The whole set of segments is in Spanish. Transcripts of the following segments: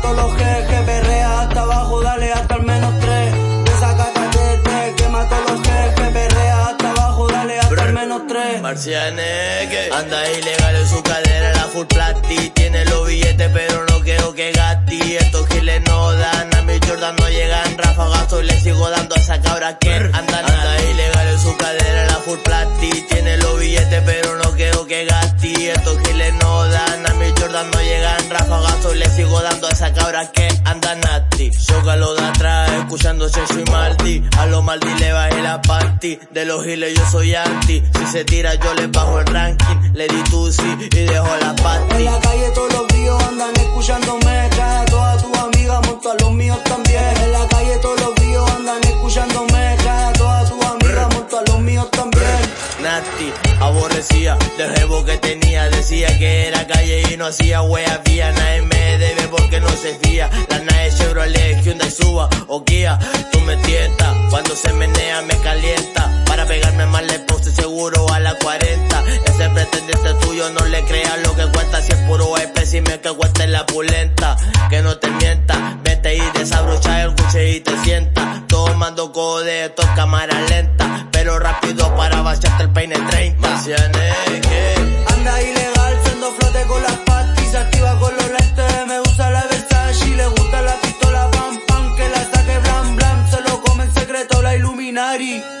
todos los jejes, perrea hasta abajo, dale hasta el menos tres. Desacátate, quema todos los jejes, perrea hasta abajo, dale hasta el menos tres. Marcianeque, anda ilegal en su cadera, la full plasti. Tiene los billetes, pero no quiero que gasti. Estos giles no dan, a mi Jordan no llegan. Rafa gasto y le sigo dando a esa cabra que anda, anda ilegal en su cadera, la full plasti. Tiene los billetes, pero no quiero que gasti. Estos giles no dan, a mi Jordan no llegan. Y le sigo dando a esa cabra que anda nasty. lo de atrás, escuchando Checho y Maldi. A lo Maldi le bajé la party. De los giles yo soy anti. Si se tira yo le bajo el ranking. Le di tusi y dejo la party. En la calle todos los ríos andan Aborrecía del jevo que tenía. Decía que era calle y no hacía wea vía. Nadie me debe porque no se fía. La nave Chevrolet, Hyundai Suba o Kia. Tú me tientas, cuando se menea me calienta. Para pegarme más le puse seguro a la 40. Ese pretendiente tuyo no le creas lo que cuenta. Si es puro espécimen que cuesta en la pulenta. Que no te mienta, vete y desabrocha el coche y te sienta. Tomando code, esto es cámara lenta. Pero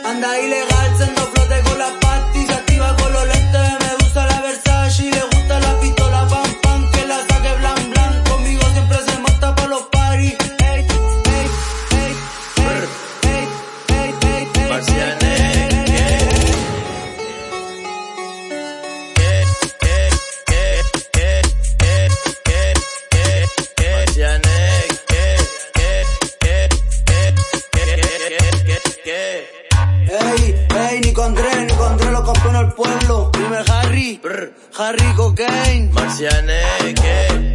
Anda ilegal, siendo flote con las patis, Ey, Nico Andrés, Nico Andrés lo campeón al pueblo. Primer Harry, Harry Cocaine. Marcianeque.